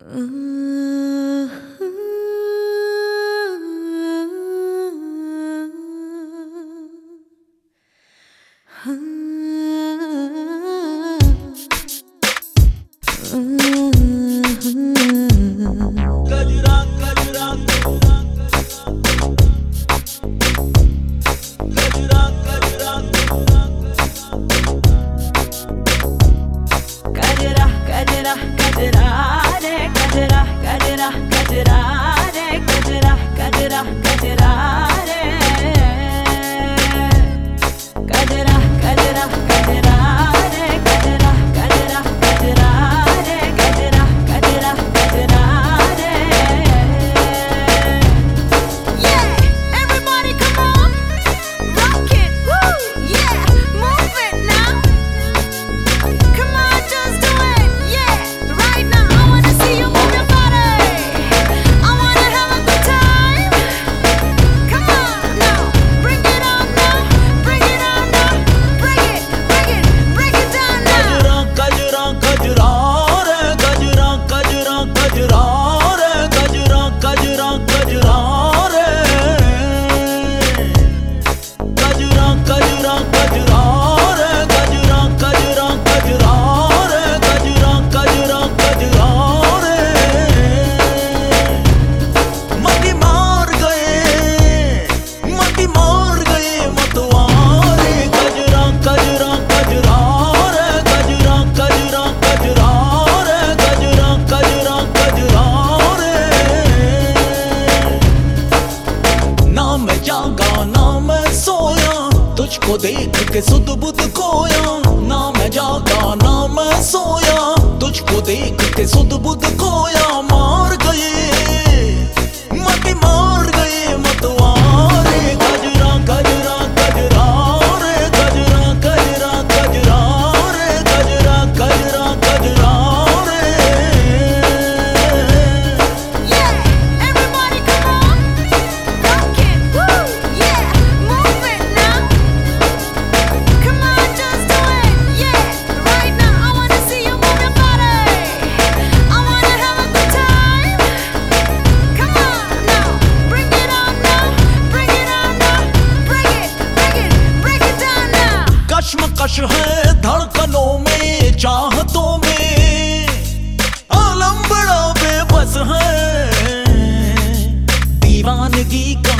Uh, será? तुझको देख के सुध बुध खोया। ना मैं जागा, ना मैं सोया। तुझको देख के सुध बुध खोया। मार कश है धड़कनों में चाहतों में। आलम बड़ा बेबस है। दीवानगी का